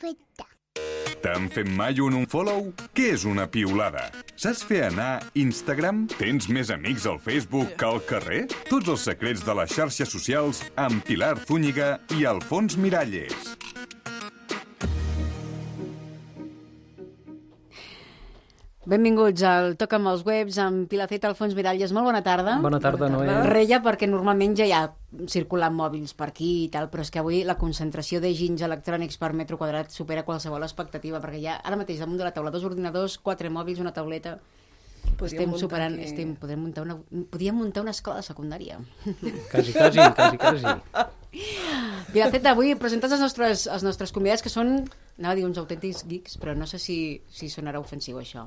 Perfecte. T'han fet mai un unfollow? Què és una piulada? Saps fer anar Instagram? Tens més amics al Facebook que al carrer? Tots els secrets de les xarxes socials amb Pilar Zúñiga i Alfons Miralles. Benvinguts al Toca amb els webs amb Pilaceta Alfons Miralles. Molt bona tarda. Bona tarda, Noé. Reia perquè normalment ja hi ha circulant mòbils per aquí i tal, però és que avui la concentració de ginys electrònics per metro quadrat supera qualsevol expectativa, perquè hi ha ara mateix damunt de la taula dos ordinadors, quatre mòbils, una tauleta... Podríem estem superant, aquí- estem, podem muntar una, podríem muntar una escola de secundària. Quasi, quasi, quasi, quasi. Pilaceta, avui presentes els nostres, els nostres convidats que són, anava a dir uns autèntics geeks, però no sé si, si sonarà ofensiu això.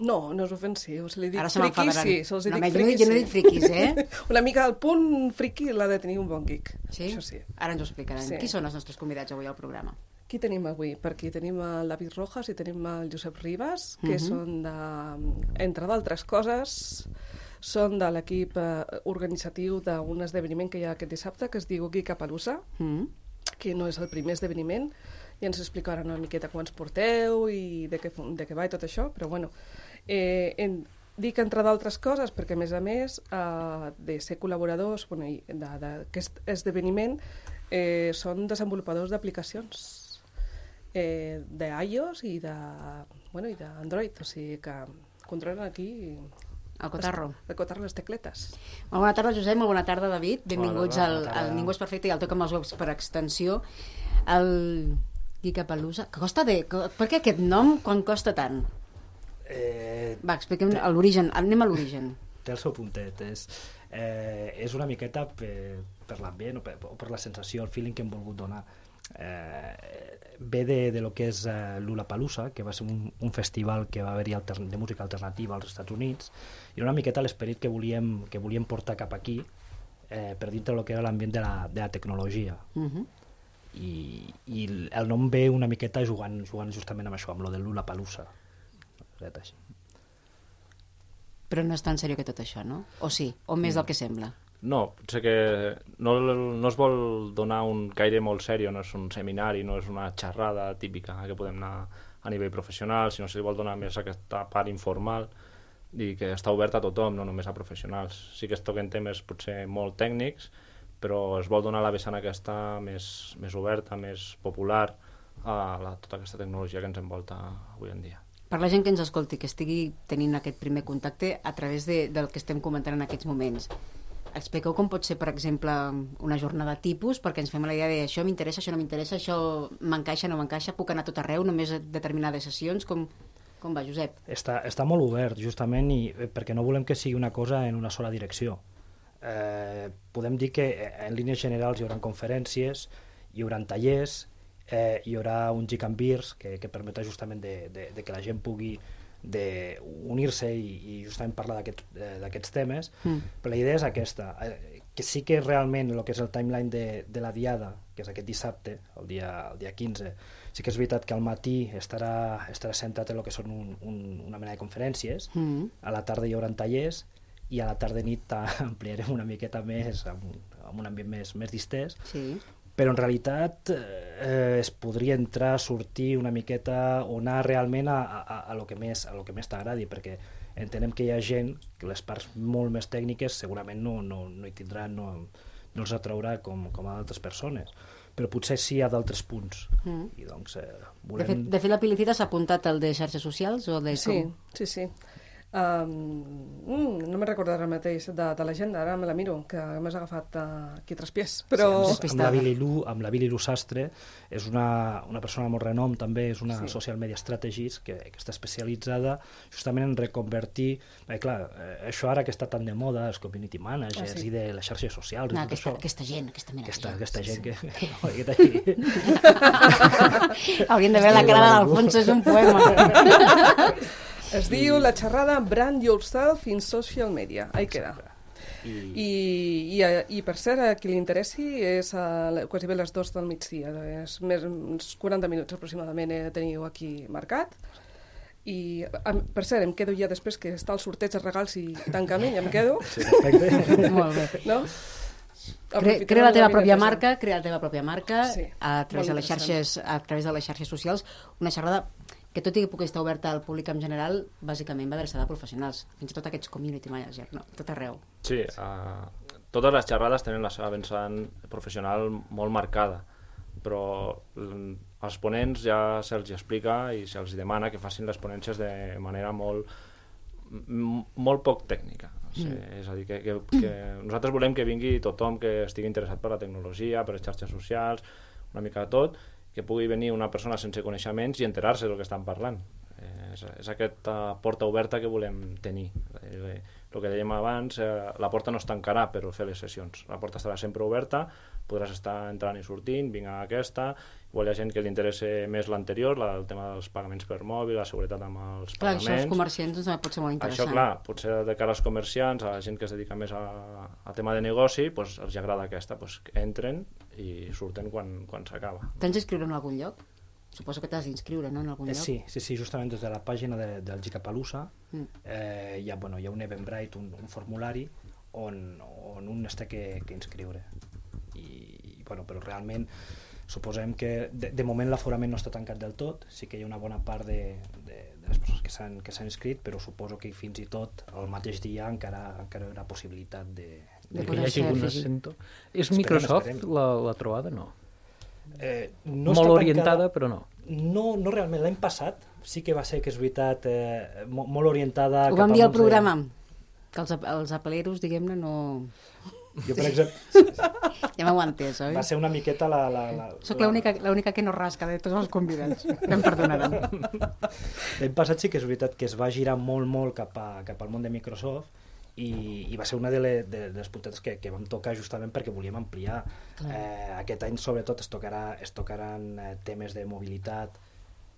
No, no és ofensiu. Se li dic Ara se friquis, sí. Se'ls No, dic home, jo no friquis, jo no dic friquis, eh? Una mica el punt friqui l'ha de tenir un bon geek. Sí? Això sí. Ara ens ho explicaran. Sí. Qui són els nostres convidats avui al programa? Qui tenim avui? Per aquí tenim el David Rojas i tenim el Josep Ribas, que Mhm. són, de, entre d'altres coses, són de l'equip eh, organitzatiu d'un esdeveniment que hi ha aquest dissabte, que es diu Geekapalusa, Mm? que no és el primer esdeveniment, i ens explicaran una miqueta quants porteu i de què, de què va i tot això, però bueno, eh, en, dic entre d'altres coses perquè a més a més eh, de ser col·laboradors bueno, d'aquest esdeveniment eh, són desenvolupadors d'aplicacions eh, d'iOS i de bueno, i d'Android, o sigui que controlen aquí El cotarro. de cotar les tecletes. Molt bona tarda, Josep, molt bona tarda, David. Benvinguts Bona al, tarda. al Ningú és perfecte i al Toca amb els webs per extensió. El Geekapalusa. Que costa de... Per què aquest nom quan costa tant? Eh, Va, expliquem l'origen. Anem a l'origen. té el seu puntet. És, eh, és una miqueta per, per l'ambient o per, o per la sensació, el feeling que hem volgut donar. Eh, ve de, de lo que és eh, Lollapalooza, que va ser un, un festival que va haver-hi de música alternativa als Estats Units, i era una miqueta l'esperit que volíem, que volíem portar cap aquí, eh, per dintre del que era l'ambient de, la, de la tecnologia. Uh -huh. I, i el nom ve una miqueta jugant, jugant justament amb això, amb lo de Lollapalooza. Ret així. Però no és tan seriós que tot això, no? O sí? O més del que sembla? No, potser que no, no es vol donar un caire molt seriós, no és un seminari, no és una xerrada típica que podem anar a nivell professional, sinó se li vol donar més aquesta part informal i que està oberta a tothom, no només a professionals. Sí que es toquen temes potser molt tècnics, però es vol donar la vessant aquesta més, més oberta, més popular a la, tota aquesta tecnologia que ens envolta avui en dia. Per la gent que ens escolti, que estigui tenint aquest primer contacte a través de, del que estem comentant en aquests moments, expliqueu com pot ser, per exemple, una jornada tipus, perquè ens fem la idea de això m'interessa, això no m'interessa, això m'encaixa, no m'encaixa, puc anar tot arreu, només a determinades sessions, com, com va, Josep? Està, està molt obert, justament, i eh, perquè no volem que sigui una cosa en una sola direcció. Eh, podem dir que eh, en línies generals hi haurà conferències, hi haurà tallers, eh, hi haurà un Geek and Beers que, que permetrà justament de, de, de que la gent pugui de unir-se i, i justament parlar d'aquests eh, temes, Mm. però la idea és aquesta, eh, que sí que realment el que és el timeline de, de la diada, que és aquest dissabte, el dia, el dia 15, sí que és veritat que al matí estarà, estarà centrat en el que són un, un, una mena de conferències, Mm. a la tarda hi haurà tallers i a la tarda nit ampliarem una miqueta més amb, un- amb un ambient més, més distès Sí. Però en realitat eh, es podria entrar, sortir una miqueta o anar realment a, a, a lo que més, a lo que més t'agradi, perquè entenem que hi ha gent que les parts molt més tècniques segurament no, no, no hi tindran, no, no els atraurà com, com a d'altres persones, però potser sí a d'altres punts. Mm. I doncs eh, De, volem... fet, de fet, la Pilicita s'ha apuntat al de xarxes socials o de Sí, com? sí, sí. Um, mm, no me'n recordo ara mateix de, de l'agenda, ara me la miro, que m'has agafat uh, aquí tres pies, però... Sí, amb, la Billy Lu, amb la Billy Lu Sastre, és una, una persona molt renom també, és una Sí. sí. social media strategist que, que està especialitzada justament en reconvertir, eh, clar, eh, això ara que està tan de moda, els community managers Ah, sí. i de les xarxes socials i No, tot aquesta, això, aquesta gent, aquesta mena aquesta, de aquesta Sí, gent sí. que... No, aquesta aquí. Haurien de veure la cara de l'Alfons, és un poema. Es diu la xerrada Brand Yourself in Social Media. Ahí queda. I, I, i, I per cert, a qui li interessi, és a, quasi bé les dues del migdia. És més, uns 40 minuts aproximadament eh, teniu aquí marcat. I, em, per cert, em quedo ja després que està el sorteig de regals i tancament, ja em quedo. sí, perfecte. Molt bé. No? Cre crea la teva pròpia marca, crea la teva pròpia marca Sí, a través de les xarxes a través de les xarxes socials, una xerrada que tot i que pugui estar oberta al públic en general, bàsicament va adreçada a professionals, fins i tot aquests community manager, no? tot arreu. Sí, uh, totes les xerrades tenen la seva vessant professional molt marcada, però als ponents ja se'ls explica i se'ls demana que facin les ponències de manera molt, molt poc tècnica. Sí, Mm. És a dir, que, que, que nosaltres volem que vingui tothom que estigui interessat per la tecnologia, per les xarxes socials, una mica de tot, que pugui venir una persona sense coneixements i enterar-se del que estan parlant. Eh, és, és aquesta porta oberta que volem tenir. Eh, el que dèiem abans, eh, la porta no es tancarà per fer les sessions. La porta estarà sempre oberta, podràs estar entrant i sortint, vinc a aquesta, igual hi ha gent que li interessa més l'anterior, la- el tema dels pagaments per mòbil, la seguretat amb els Clar, això als pagaments. comerciants doncs, pot ser molt interessant. Això, clar, potser de cara als comerciants, a la gent que es dedica més a, a tema de negoci, doncs els agrada aquesta, doncs entren i surten quan, quan s'acaba. Tens d'inscriure en algun lloc? Suposo que t'has d'inscriure, no?, en algun Eh, lloc. sí, sí, sí, justament des de la pàgina de, del Gicapalusa Mm. eh, hi, ha, bueno, hi ha un Eventbrite, un, un formulari on, on un es té que, que inscriure. I, i, bueno, però realment suposem que de, de moment l'aforament no està tancat del tot, sí que hi ha una bona part de, de, de les persones que s'han que s'han inscrit, però suposo que fins i tot el mateix dia encara, encara hi haurà possibilitat de, De que hi hagi algun afegit. assento. És Esperem, Microsoft esperem. la, la trobada? No. Eh, No està Molt orientada, tancada- però no. No, no realment. L'any passat sí que va ser, que és veritat, eh, mo- molt orientada... Ho vam dir al programa, que els, els apeleros, diguem-ne, no... Jo, per exemple, Ja m'heu entès, oi? va ser una miqueta la... la, la Soc la- l'única l'única que no rasca de tots els convidats. Ja em perdonaran. L'any passat sí que és veritat que es va girar molt, molt cap, a, cap al món de Microsoft i, i va ser una de, les, de, de les puntetes que, que vam tocar justament perquè volíem ampliar. Clar. Eh, aquest any, sobretot, es, tocarà, es tocaran eh, temes de mobilitat,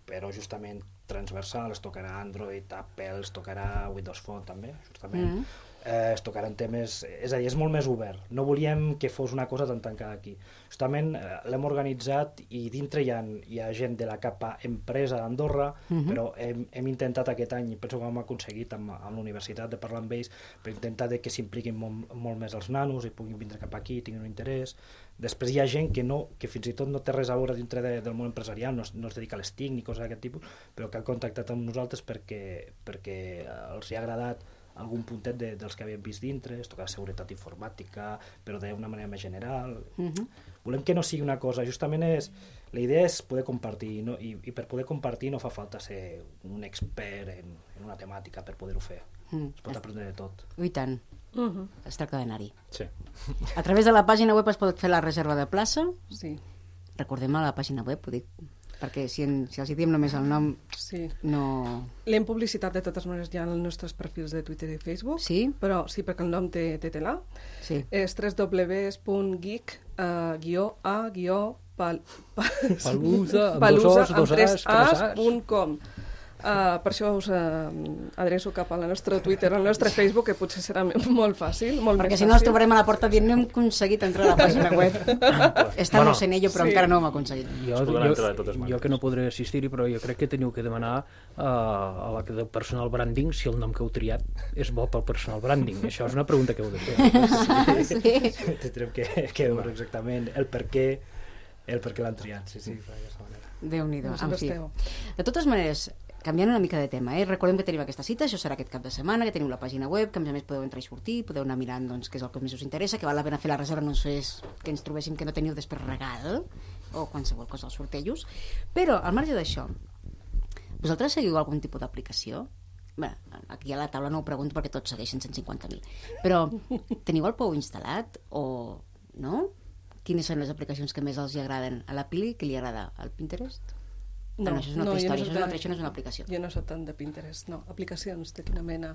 però justament transversal, es tocarà Android, Apple, es tocarà Windows Phone també, justament. Mm. Eh, es tocaran temes... És a dir, és molt més obert. No volíem que fos una cosa tan tancada aquí. Justament eh, l'hem organitzat i dintre hi ha, hi ha gent de la capa empresa d'Andorra, Mhm. però hem, hem intentat aquest any, i penso que ho hem aconseguit amb, amb la universitat de parlar amb ells, per intentar de que s'impliquin molt, molt més els nanos i puguin vindre cap aquí, tinguin un interès. Després hi ha gent que, no, que fins i tot no té res a veure dintre de, del món empresarial, no, es- no es dedica a les TIC ni coses d'aquest tipus, però que ha contactat amb nosaltres perquè, perquè els hi ha agradat algun puntet de, dels que havien vist dintre, es toca seguretat informàtica, però d'una manera més general. Mhm. Volem que no sigui una cosa, justament és... La idea és poder compartir, no? I, i per poder compartir no fa falta ser un expert en, en una temàtica per poder-ho fer. Mm. Es pot aprendre de tot. I tant, Uh -huh. es tracta d'anar-hi. Sí. A través de la pàgina web es pot fer la reserva de plaça. Sí, Recordem a la pàgina web, ho dic, perquè si, en, si els hi diem només el nom, sí. no... L'hem publicitat de totes maneres ja en els nostres perfils de Twitter i Facebook. Sí? Però sí, perquè el nom té, té tela. Sí. És www.geek uh, guió a guió pal, pal, Palusa, amb tres as, Uh, per això us uh, adreço cap a la nostra Twitter, al nostre Facebook, que potser serà molt fàcil, molt Perquè més si no els fàcil. trobarem a la porta dient no hem aconseguit entrar a la pàgina web. Està Bueno, sent ello, però sí. encara no ho hem aconseguit. Jo, jo, de jo que no podré assistir-hi, però jo crec que teniu que demanar uh, a la que del personal branding si el nom que heu triat és bo pel personal branding. Això és una pregunta que heu de fer. sí. Tindrem que, que veure exactament el per què el per què l'han triat, sí, sí, d'aquesta manera. Déu-n'hi-do. En fi. De totes maneres, canviant una mica de tema, eh? recordem que tenim aquesta cita, això serà aquest cap de setmana, que tenim la pàgina web, que a més a més podeu entrar i sortir, podeu anar mirant doncs, què és el que més us interessa, que val la pena fer la reserva, no és que ens trobéssim que no teniu després regal, o qualsevol cosa als sortejos. Però, al marge d'això, vosaltres seguiu algun tipus d'aplicació? Bé, aquí a la taula no ho pregunto perquè tots segueixen 150.000. Però teniu el POU instal·lat o no? Quines són les aplicacions que més els agraden? A la Pili, què li agrada? Al Pinterest? No, no, això és una altra jo història, soc això és una altra, això no és una aplicació. Jo no soc tant de Pinterest, no. Aplicacions de quina mena?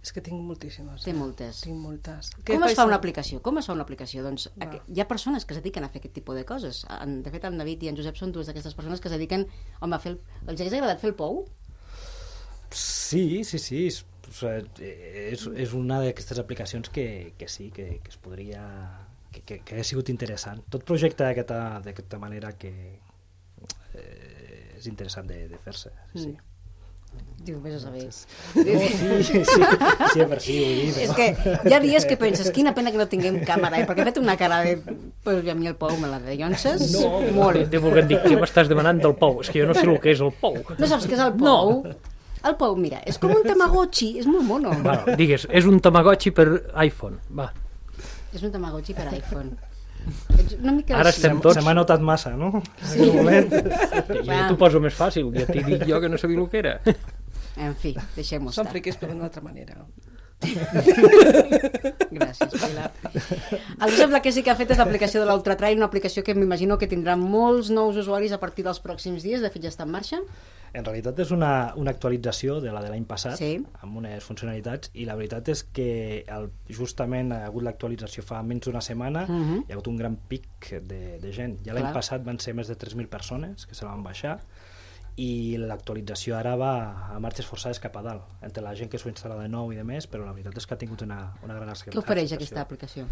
És que tinc moltíssimes. Té moltes. Tinc moltes. Com es fa una aplicació? Com es fa una aplicació? Doncs Va. aqu- hi ha persones que es dediquen a fer aquest tipus de coses. En- De fet, en David i en Josep són dues d'aquestes persones que es dediquen... Home, a fer el... els hagués agradat fer el POU? Sí, sí, sí, és, és, és una d'aquestes aplicacions que, que sí, que, que es podria... que, que, que ha sigut interessant. Tot projecte d'aquesta d'aquesta manera que és interessant de, de fer-se, sí, sí. Diu, vés a saber. Sí, sí, sí, sí, per sí, vull dir. És que hi ha dies que penses, quina pena que no tinguem càmera, eh? perquè he fet una cara de... Pues a mi el Pou me la de llonces, no, molt. Te volguem dir, què m'estàs demanant del pou? És que jo no sé el que és el pou. No saps què és el Pou? El Pou, mira, és com un tamagotchi, és molt mono. Bueno, digues, és un tamagotchi per iPhone. Va, És un tamagotchi per iPhone. Ets una mica Ara així. estem Se tots... m'ha notat massa, no? Moment. Jo t'ho poso més fàcil, ja t'he dit jo que no sabia el que era. En fi, deixem-ho Són estar. friquis, però d'una altra manera. Gràcies, Pilar. El Josep la que sí que ha fet és l'aplicació de l'Ultratrail, una aplicació que m'imagino que tindrà molts nous usuaris a partir dels pròxims dies, de fet ja està en marxa. En realitat és una, una actualització de la de l'any passat, Sí. amb unes funcionalitats, i la veritat és que el, justament ha hagut l'actualització fa menys d'una setmana, Mhm. hi ha hagut un gran pic de, de gent. Ja l'any passat van ser més de 3.000 persones que se la van baixar, i l'actualització ara va a marxes forçades cap a dalt, entre la gent que s'ho instal·la de nou i de més, però la veritat és que ha tingut una, una gran Què ofereix aquesta aplicació?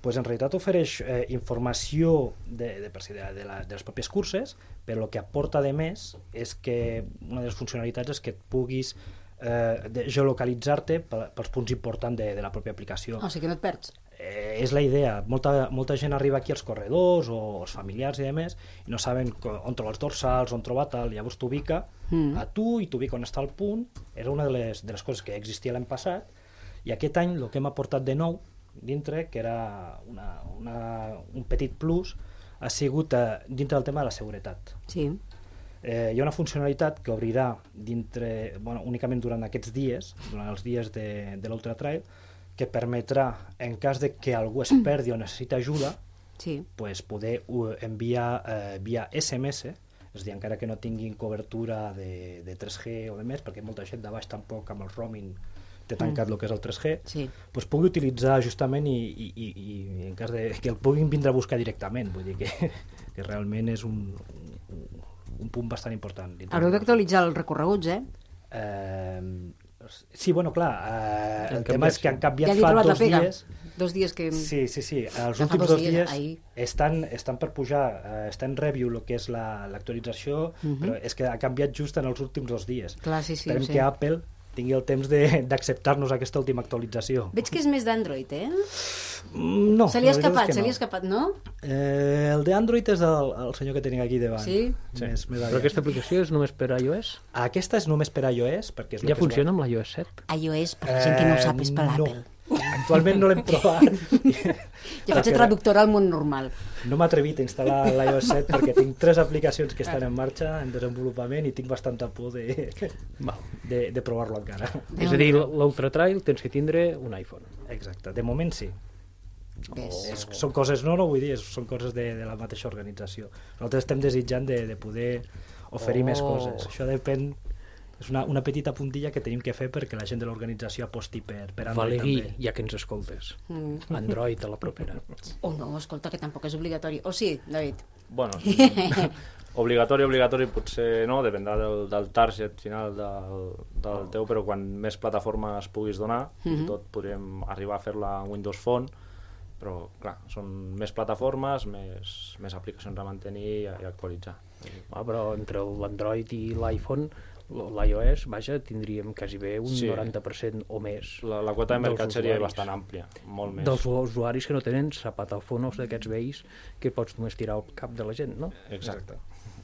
pues en realitat ofereix eh, informació de, de, de, de, la, de les pròpies curses, però el que aporta de més és que una de les funcionalitats és que et puguis eh, geolocalitzar-te pe- pels punts importants de, de la pròpia aplicació. O sigui que no et perds. Eh, és la idea. Molta, molta gent arriba aquí als corredors o els familiars i demés i no saben on trobar els dorsals, on trobar tal, llavors t'ubica Mm. a tu i t'ubica on està el punt. Era una de les, de les coses que existia l'any passat i aquest any el que hem aportat de nou dintre, que era una, una, un petit plus, ha sigut eh, dintre del tema de la seguretat. Sí. Eh, hi ha una funcionalitat que obrirà dintre, bueno, únicament durant aquests dies, durant els dies de, de l'Ultra Trail, que permetrà, en cas de que algú es perdi o necessita ajuda, Sí. pues, poder enviar eh, via SMS, és a dir, encara que no tinguin cobertura de, de 3G o de més, perquè molta gent de baix tampoc amb el roaming té tancat el que és el 3G, Sí. pues, pugui utilitzar justament i, i, i, i en cas de que el puguin vindre a buscar directament, vull dir que, que realment és un, un, un punt bastant important. Haureu d'actualitzar els recorreguts, eh? Eh, sí, bueno, clar, eh, Han el tema és que han sí. canviat Ja fa dos pega. dies. Dos dies que... Sí, sí, sí. Els Ja últims dos dos dies, dies ahir. estan, estan per pujar, eh, està en review el que és la- l'actualització, Mhm. però és que ha canviat just en els últims dos dies. Clar, sí, sí, Esperem sé. que Apple tingui el temps de- d'acceptar-nos aquesta última actualització. Veig que és més d'Android, eh? Mm, No, se li ha és escapat, que se li ha no. escapat, no? Eh, el d'Android és el, el senyor que tenim aquí davant. Sí? Més, més Però aquesta aplicació és només per iOS? Aquesta és només per iOS, perquè és Ja funciona amb l'iOS 7? iOS, per la gent que no ho sap, és per Eh, no. Actualment no l'hem provat. Jo faig de traductora al món normal. No m'he atrevit a instal·lar l'iOS 7 perquè tinc tres aplicacions que estan en marxa en desenvolupament i tinc bastanta por de, de, de provar-lo encara. És a dir, l'Ultra Trail tens que tindre un iPhone. Exacte, de moment sí. Ves. És, són coses, no, no vull dir, són coses de, de la mateixa organització. Nosaltres estem desitjant de, de poder oferir Oh. més coses. Això depèn és una, una petita puntilla que tenim que fer perquè la gent de l'organització aposti per, per Android Valeri, també. ja que ens escoltes. Mm. Android a la propera. Oh, no, escolta, que tampoc és obligatori. O sí, David? Bueno, obligatori, obligatori potser no, dependrà del, del target final del, del teu, però quan més plataformes puguis donar, fins i tot podríem arribar a fer-la en Windows Phone, però clar, són més plataformes, més, més aplicacions a mantenir i, a- i actualitzar. Ah, però entre l'Android i l'iPhone, l'iOS, vaja, tindríem quasi bé un Sí. 90% o més La, la quota de mercat seria usuaris. bastant àmplia, molt més. dels usuaris que no tenen zapatafonos d'aquests vells que pots només tirar al cap de la gent, no? Exacte.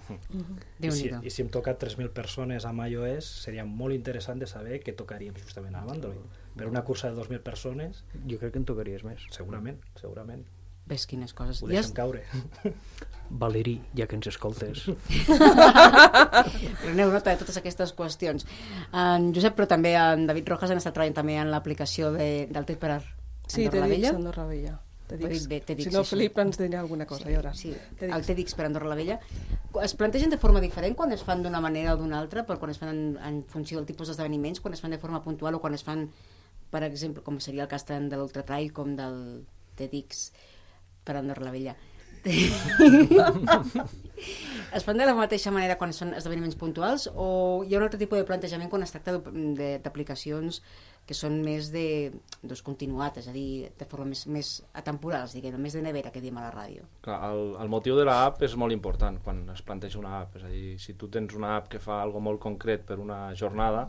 I déu si, nhi I si hem tocat 3.000 persones amb iOS, seria molt interessant de saber què tocaríem justament amb Android. Per una cursa de 2.000 persones, Jo crec que en tocaries més. segurament, segurament. Ves quines coses. Ho Ja deixem caure. Valerí, ja que ens escoltes. Preneu nota de totes aquestes qüestions. En Josep, però també en David Rojas han estat treballant també en l'aplicació de, del TED per Sí, Andorra Vella. Andorra Vella. Te Ho he dic. dit bé, si no, sí, sí. Felip ens dirà alguna cosa, ja veuràs. Sí, dic. el TEDx per Andorra la Vella. Es plantegen de forma diferent quan es fan d'una manera o d'una altra, però quan es fan en, en funció del tipus d'esdeveniments, quan es fan de forma puntual o quan es fan, per exemple, com seria el cas tant de l'Ultratrail com del TEDx per Andorra la Vella. Es fan de la mateixa manera quan són esdeveniments puntuals o hi ha un altre tipus de plantejament quan es tracta d'aplicacions que són més de doncs, continuat, és a dir, de forma més, més atemporals, diguem, més de nevera que diem a la ràdio. Clar, el, el motiu de l'app és molt important quan es planteja una app. És a dir, si tu tens una app que fa algo molt concret per una jornada,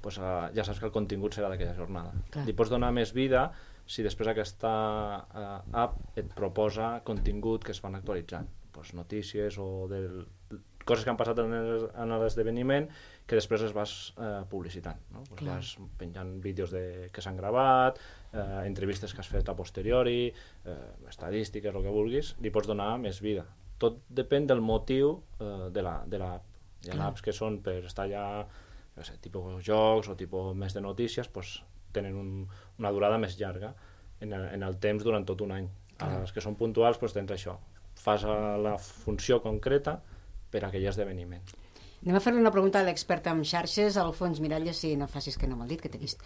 pues, uh, ja saps que el contingut serà d'aquella jornada. Clar. Li pots donar més vida si després aquesta uh, app et proposa contingut que es van actualitzant. Pues, notícies o del, coses que han passat en l'esdeveniment que després es vas eh, publicitant. No? Pues Clar. vas penjant vídeos de, que s'han gravat, eh, entrevistes que has fet a posteriori, eh, estadístiques, el que vulguis, li pots donar més vida. Tot depèn del motiu eh, de la- de l'app. Hi ha apps que són per estar ja, no sé, tipus jocs o tipus més de notícies, pues, tenen un, una durada més llarga en el, en el temps durant tot un any. A les que són puntuals pues, tens això. Fas la funció concreta per a aquell esdeveniment. Anem a fer-li una pregunta a l'expert en xarxes, Alfons Miralles, si no facis que no m'ha dit, que t'he vist.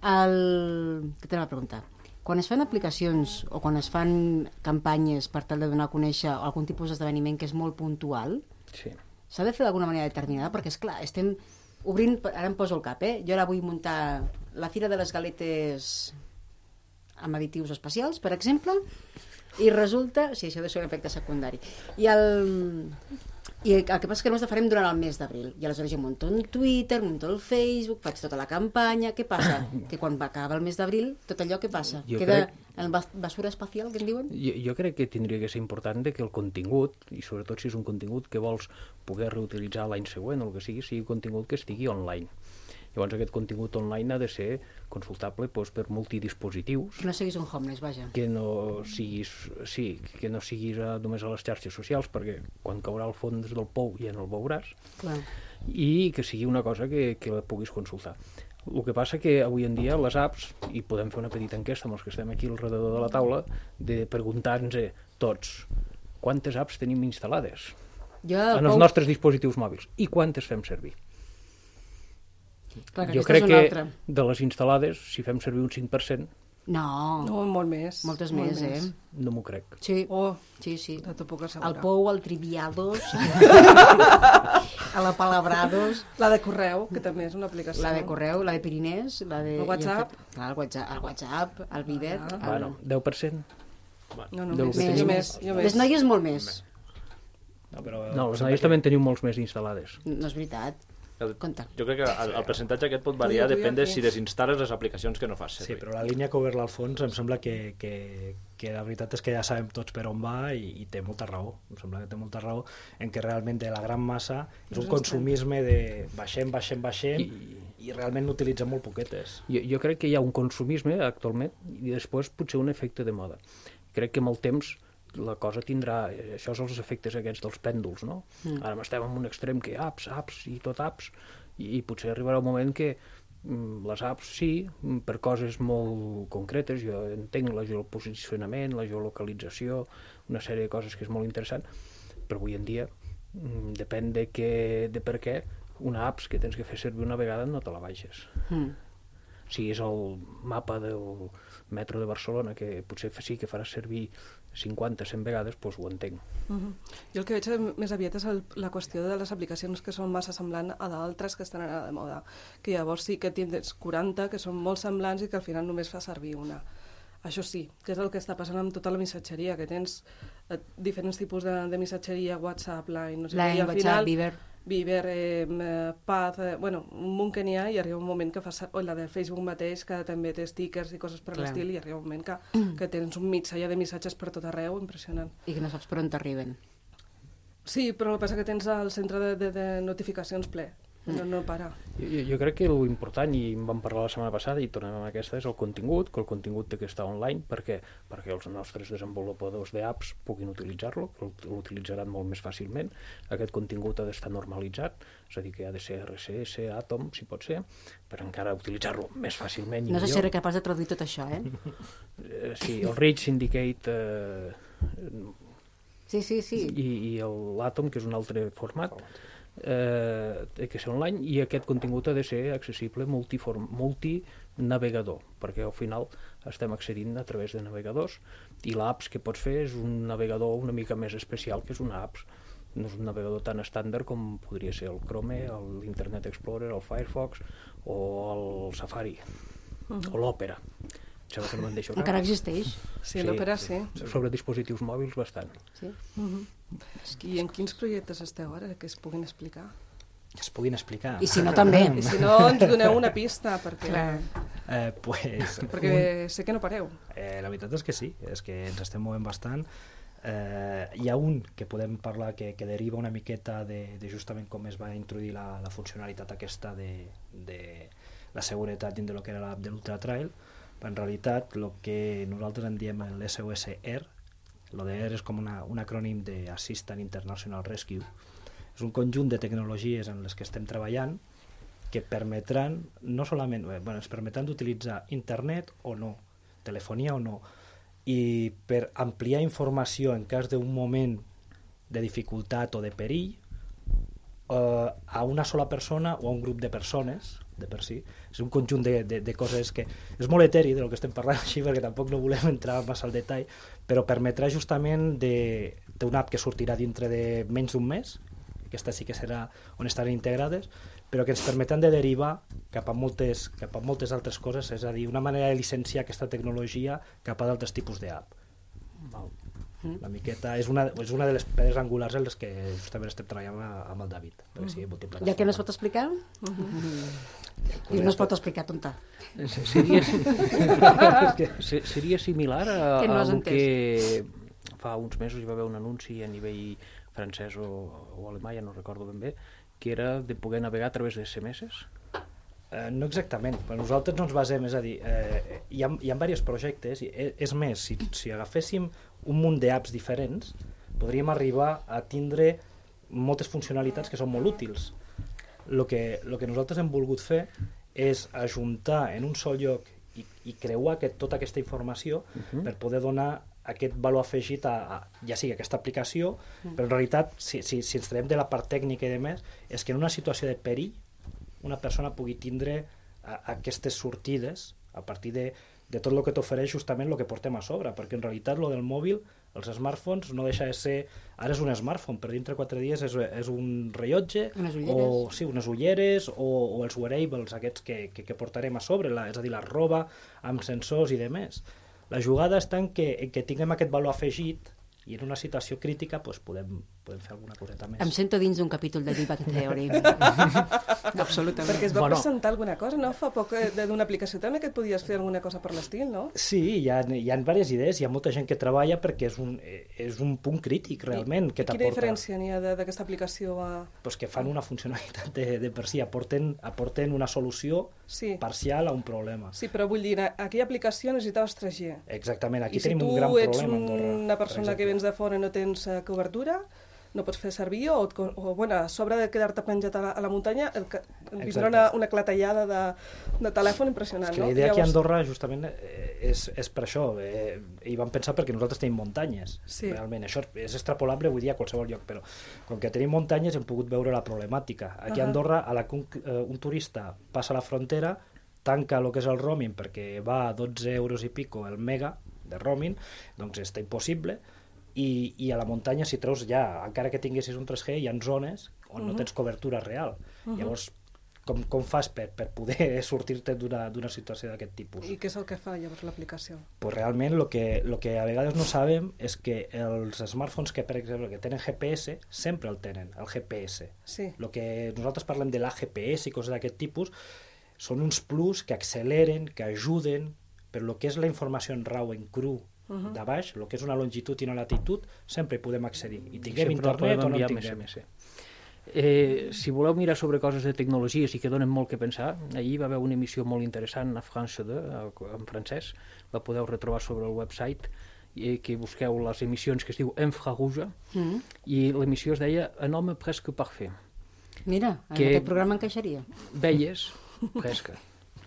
El... Què t'anava a preguntar? Quan es fan aplicacions o quan es fan campanyes per tal de donar a conèixer algun tipus d'esdeveniment que és molt puntual, Sí. s'ha de fer d'alguna manera determinada? Perquè, és clar, estem obrint... Ara em poso el cap, eh? Jo ara vull muntar la Fira de les Galetes amb additius especials, per exemple, i resulta... Sí, això deu ser un efecte secundari. I el... I el que passa és que només la farem durant el mes d'abril. I aleshores jo munto un Twitter, munto el Facebook, faig tota la campanya... Què passa? Que quan va acabar el mes d'abril, tot allò què passa? Jo Queda crec- en basura espacial, que en diuen? Jo, jo crec que tindria que ser important de que el contingut, i sobretot si és un contingut que vols poder reutilitzar l'any següent o el que sigui, sigui contingut que estigui online. Llavors aquest contingut online ha de ser consultable doncs, per multidispositius, Que no seguis un homeless, vaja. que no siguis, sí, que no siguis a, només a les xarxes socials, perquè quan caurà el fons del pou ja no el veuràs, Clar. i que sigui una cosa que, que la puguis consultar. El que passa que avui en dia les apps, i podem fer una petita enquesta amb els que estem aquí al redador de la taula, de preguntar-nos tots quantes apps tenim instal·lades Jo, en els nostres dispositius mòbils i quantes fem servir. Clar, que jo crec que altra. de les instal·lades, si fem servir un 5%, No, No, molt més. moltes molt més, eh? no m'ho crec. Sí, Oh, sí, sí. no t'ho puc assegurar. El Pou, el Triviados, a la Palabrados, La de correu, que també és una aplicació. la de correu, la de Pirinès, la de... El WhatsApp. Fet, clar, el WhatsApp, el, WhatsApp, el Viber... Ah. El... Bueno, 10%? No, no, Del més, que jo més, jo més. Les noies molt més. No, però, No, les noies també en teniu molts més instal·lades. No és veritat. El- Compte. Jo crec que el, el percentatge aquest pot variar, depèn de si desinstal·les les aplicacions que no fas Sí, servir. però la línia que obert l'Alfons em sembla que, que, que la veritat és que ja sabem tots per on va i, i té molta raó. Em sembla que té molta raó en què realment de la gran massa és un Nosaltres consumisme de baixem, baixem, baixem I- i, realment n'utilitzem molt poquetes. Jo, jo crec que hi ha un consumisme actualment i després potser un efecte de moda. Crec que amb el temps la cosa tindrà... eh, Això són els efectes aquests dels pèndols, no? Mm. Ara estem en un extrem que apps, apps i tot apps i, i potser arribarà un moment que mm, les apps sí, mm, per coses molt concretes, jo entenc la geoposicionament, la geolocalització, una sèrie de coses que és molt interessant, però avui en dia mm, depèn de, què, de per què una apps que tens que fer servir una vegada no te la baixes Mm. si és el mapa del metro de Barcelona, que potser sí que farà servir 50, 100 vegades, doncs ho entenc. Mhm. Jo el que veig més aviat és el, la qüestió de les aplicacions que són massa semblant a d'altres que estan ara de moda. Que llavors sí que tens 40 que són molt semblants i que al final només fa servir una. Això sí, que és el que està passant amb tota la missatgeria, que tens eh, diferents tipus de, de missatgeria, WhatsApp, Line, no sé Line, què, i al WhatsApp, final... Viber. Viber, eh, Paz, eh, bueno, un munt que n'hi ha i arriba un moment que fa... ser- O la de Facebook mateix, que també té stickers i coses per l'estil, i arriba un moment que, que tens un allà de missatges per tot arreu, impressionant. I que no saps per on t'arriben. Sí, però el que passa que tens el centre de, de, de notificacions ple. No, no para. Jo, jo- crec que l'important, i en vam parlar la setmana passada, i tornem a aquesta, és el contingut, que el contingut té que estar online, perquè, perquè els nostres desenvolupadors d'apps puguin utilitzar-lo, l'utilitzaran molt més fàcilment. Aquest contingut ha d'estar normalitzat, és a dir, que ha de ser RSS, Atom, si pot ser, per encara utilitzar-lo més fàcilment i No sé si seré capaç de traduir tot això, eh? Eh, Sí, el Rich Syndicate eh, Sí, sí, sí. i, i l'Atom, que és un altre format, eh, té que ser online i aquest contingut ha de ser accessible multiform, multinavegador, perquè al final estem accedint a través de navegadors i l'apps que pots fer és un navegador una mica més especial, que és una apps no és un navegador tan estàndard com podria ser el Chrome, l'Internet Explorer, el Firefox o el Safari o l'Opera. Em sembla que no me'n deixo cap. Encara existeix. Sí, l'òpera sí. Sobre dispositius mòbils bastant. Sí. I en quins projectes esteu ara que es puguin explicar? Que es puguin explicar. I si no, també. I si no, ens doneu una pista, perquè, Clar. Eh, pues, perquè sé que no pareu. Eh, la veritat és que sí, és que ens estem movent bastant. Eh, hi ha un que podem parlar que, que deriva una miqueta de, de justament com es va introduir la, la funcionalitat aquesta de, de la seguretat dins de lo que era l'app de l'Ultra Trail, però en realitat el que nosaltres en diem l'SOS Air, lo de Air és com una, un acrònim de Assistant International Rescue, és un conjunt de tecnologies en les que estem treballant que permetran, no solament, eh, bueno, ens permetran d'utilitzar internet o no, telefonia o no, i per ampliar informació en cas d'un moment de dificultat o de perill eh, a una sola persona o a un grup de persones de per si. És un conjunt de, de, de coses que és molt eteri de lo que estem parlant així perquè tampoc no volem entrar massa al detall, però permetrà justament d'una app que sortirà dintre de menys d'un mes, aquesta sí que serà on estaran integrades, però que ens permeten de derivar cap a moltes, cap a moltes altres coses, és a dir, una manera de licenciar aquesta tecnologia cap a d'altres tipus d'app. Val. La miqueta és una, és una de les pedres angulars en les que justament estem treballant amb el David. Perquè sí, Ja que no es pot explicar? I no es pot explicar, tonta. Seria, se- seria similar a, Que no a el entès. que fa uns mesos hi va haver un anunci a nivell francès o, o alemany, ja no recordo ben bé, que era de poder navegar a través de SMS. Eh, no exactament, però nosaltres no ens basem, és a dir, eh, hi, ha, hi ha diversos projectes, i e- és més, si, si agaféssim un munt d'apps diferents, podríem arribar a tindre moltes funcionalitats que són molt útils. El que, lo que nosaltres hem volgut fer és ajuntar en un sol lloc i, i creuar aquest, tota aquesta informació uh -huh. per poder donar aquest valor afegit a, a ja sigui aquesta aplicació, però en realitat, si, si, si ens traiem de la part tècnica i de més, és que en una situació de perill una persona pugui tindre a, aquestes sortides a partir de, de tot el que t'ofereix justament el que portem a sobre, perquè en realitat lo del mòbil, els smartphones no deixa de ser ara és un smartphone, per dintre quatre dies és, és un rellotge Unes ulleres. o sí, unes ulleres o, o els wearables aquests que, que, que portarem a sobre, la, és a dir, la roba amb sensors i de més. La jugada està en que, en que tinguem aquest valor afegit i en una situació crítica doncs, podem, podem fer alguna coseta més. Em sento dins d'un capítol de Big Bang Theory. Absolutament. Perquè es va Bueno. presentar alguna cosa, no? Fa poc eh, de- d'una aplicació també que et podies fer alguna cosa per l'estil, no? Sí, hi ha, hi ha diverses idees, hi ha molta gent que treballa perquè és un, eh, és un punt crític realment que I quina t'aporta diferència n'hi ha de- d'aquesta aplicació a... pues, que fan una funcionalitat de, de per si, aporten, aporten una solució Sí. parcial a un problema. Sí, però vull dir, aquella aplicació necessitaves 3G. Exactament, aquí I si tenim tu un gran ets problema a Andorra. una per persona que vens de fora i no tens eh, cobertura, no pots fer servir o, co- o bueno, a sobre de quedar-te penjat a la, a la muntanya el, que- vindrà una, una clatellada de, de telèfon impressionant, És que no? la idea aquí a Andorra justament eh, és, és per això, eh, i vam pensar perquè nosaltres tenim muntanyes, Sí. realment, això és extrapolable avui dia a qualsevol lloc, però com que tenim muntanyes hem pogut veure la problemàtica. Aquí a Ahà. Andorra, a la un, eh, un turista passa la frontera, tanca el que és el roaming perquè va a 12 euros i pico el mega de roaming, doncs està impossible, i, i a la muntanya si treus ja, encara que tinguessis un 3G, hi ha zones on no tens cobertura real. Llavors, com, com fas per, per poder sortir-te d'una d'una situació d'aquest tipus? I què és el que fa llavors l'aplicació? pues realment el que, lo que a vegades no sabem és que els smartphones que, per exemple, que tenen GPS, sempre el tenen, el GPS. Sí. El que nosaltres parlem de l'AGPS i coses d'aquest tipus són uns plus que acceleren, que ajuden, però el que és la informació en rau, en cru, uh -huh. de baix, el que és una longitud i una latitud, sempre hi podem accedir. I tinguem Sempre internet o no en tinguem. SMS. Eh, si voleu mirar sobre coses de tecnologies i que donen molt que pensar, ahir va haver una emissió molt interessant a France 2, a- en francès, la podeu retrobar sobre el website, i que busqueu les emissions que es diu Infrarouge, Mm. i l'emissió es deia Un home presque parfait. Mira, en Que- aquest programa encaixaria. Veies, presque,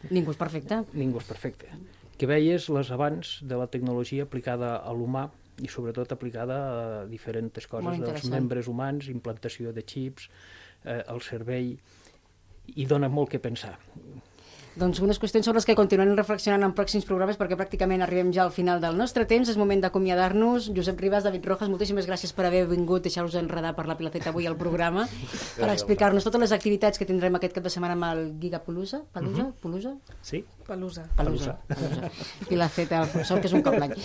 Ningú és perfecte. ningú és perfecte, que veies les abans de la tecnologia aplicada a l'humà i sobretot aplicada a diferents coses dels membres humans, implantació de xips, eh, el cervell, i dona molt que pensar. Doncs unes qüestions sobre les que continuem reflexionant en pròxims programes perquè pràcticament arribem ja al final del nostre temps. És moment d'acomiadar-nos. Josep Ribas, David Rojas, moltíssimes gràcies per haver vingut, deixar-vos enredar per la pilaceta avui al programa, per explicar-nos totes les activitats que tindrem aquest cap de setmana amb el Gigapalooza. Palusa? Palusa? Sí? Pelusa. Palusa. Palusa. Pilaceta Alfons, sort que és un cop l'any.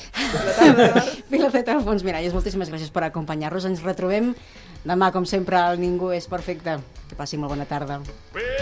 Pilaceta Alfons Miralles, moltíssimes gràcies per acompanyar-nos. Ens retrobem demà, com sempre, al Ningú és perfecte. Que passi molt bona tarda. Well,